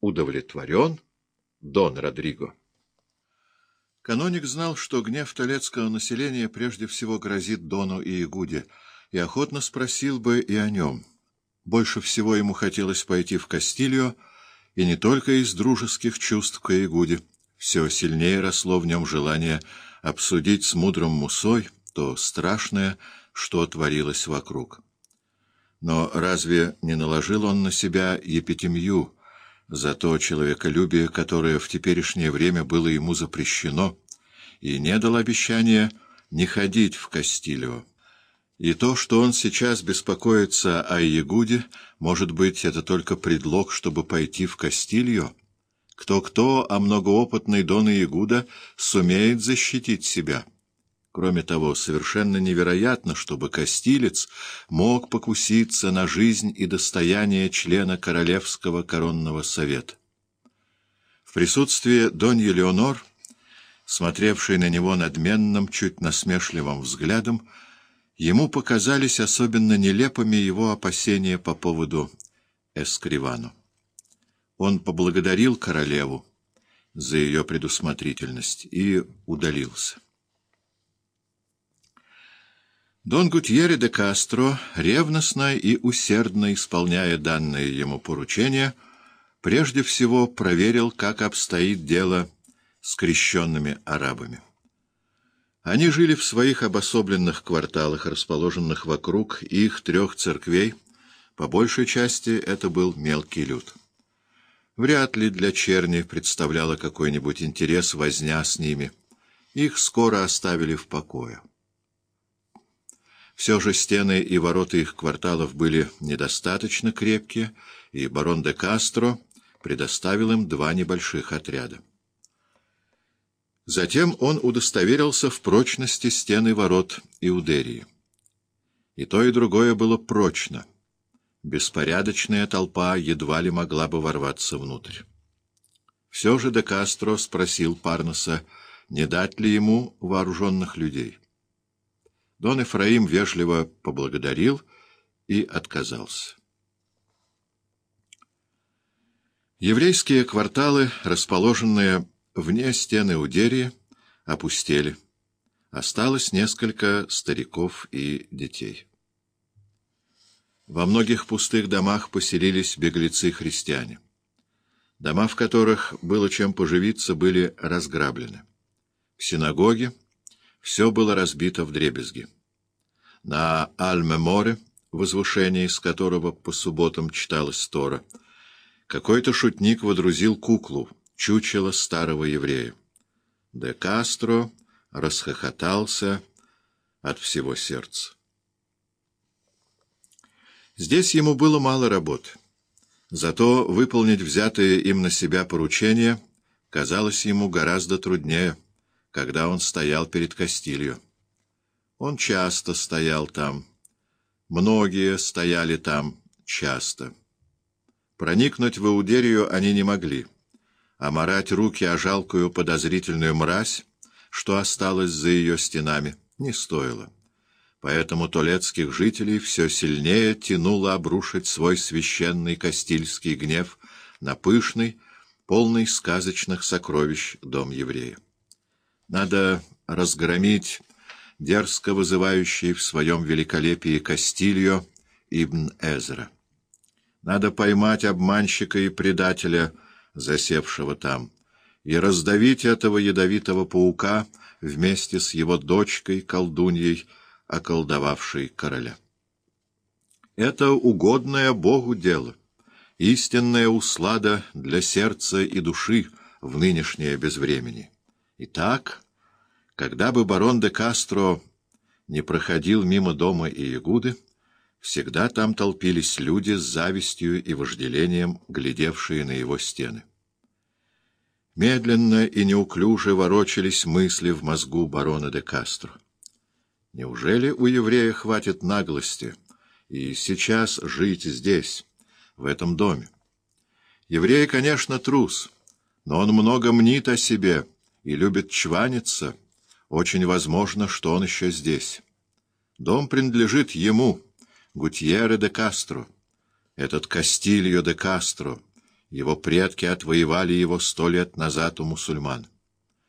удовлетворен Дон Родриго. Каноник знал, что гнев толецкого населения прежде всего грозит Дону и Игуде, и охотно спросил бы и о нем. Больше всего ему хотелось пойти в Кастилью, и не только из дружеских чувств к Игуде. Все сильнее росло в нем желание обсудить с мудрым Мусой то страшное, что творилось вокруг. Но разве не наложил он на себя епитемью за то человеколюбие, которое в теперешнее время было ему запрещено, и не дал обещания не ходить в Кастилио? И то, что он сейчас беспокоится о Ягуде, может быть, это только предлог, чтобы пойти в Кастилью? Кто-кто, а многоопытный Дон Ягуда сумеет защитить себя. Кроме того, совершенно невероятно, чтобы Кастилец мог покуситься на жизнь и достояние члена Королевского коронного совета. В присутствии Доньи Леонор, смотревшей на него надменным, чуть насмешливым взглядом, Ему показались особенно нелепыми его опасения по поводу Эскривану. Он поблагодарил королеву за ее предусмотрительность и удалился. Дон Гутьерре де Кастро, ревностно и усердно исполняя данные ему поручения, прежде всего проверил, как обстоит дело с крещенными арабами. Они жили в своих обособленных кварталах, расположенных вокруг их трех церквей. По большей части это был мелкий люд. Вряд ли для черни представляла какой-нибудь интерес возня с ними. Их скоро оставили в покое. Все же стены и ворота их кварталов были недостаточно крепкие, и барон де Кастро предоставил им два небольших отряда. Затем он удостоверился в прочности стены ворот Иудерии. И то, и другое было прочно. Беспорядочная толпа едва ли могла бы ворваться внутрь. Все же де Кастро спросил Парноса, не дать ли ему вооруженных людей. Дон Эфраим вежливо поблагодарил и отказался. Еврейские кварталы, расположенные Вне стены Удерии опустели. Осталось несколько стариков и детей. Во многих пустых домах поселились беглецы-христиане. Дома, в которых было чем поживиться, были разграблены. В синагоге все было разбито в дребезги. На Аль-Меморе, возвышении с которого по субботам читалась Тора, какой-то шутник водрузил куклу — чучело старого еврея. Де Кастро расхохотался от всего сердца. Здесь ему было мало работы. Зато выполнить взятые им на себя поручения казалось ему гораздо труднее, когда он стоял перед Кастилью. Он часто стоял там. Многие стояли там часто. Проникнуть в Иудерию они не могли а марать руки о жалкую подозрительную мразь, что осталось за ее стенами, не стоило. Поэтому толецких жителей все сильнее тянуло обрушить свой священный Кастильский гнев на пышный, полный сказочных сокровищ дом еврея. Надо разгромить дерзко вызывающий в своем великолепии Кастильо Ибн Эзра. Надо поймать обманщика и предателя — засевшего там, и раздавить этого ядовитого паука вместе с его дочкой-колдуньей, околдовавшей короля. Это угодное Богу дело, истинная услада для сердца и души в нынешнее безвремени. Итак, когда бы барон де Кастро не проходил мимо дома Иегуды, всегда там толпились люди с завистью и вожделением, глядевшие на его стены. Медленно и неуклюже ворочались мысли в мозгу барона де Кастро. Неужели у еврея хватит наглости и сейчас жить здесь, в этом доме? Еврей, конечно, трус, но он много мнит о себе и любит чваниться. Очень возможно, что он еще здесь. Дом принадлежит ему, Гутьере де Кастро. Этот Кастильо де Кастро — Его предки отвоевали его сто лет назад у мусульман.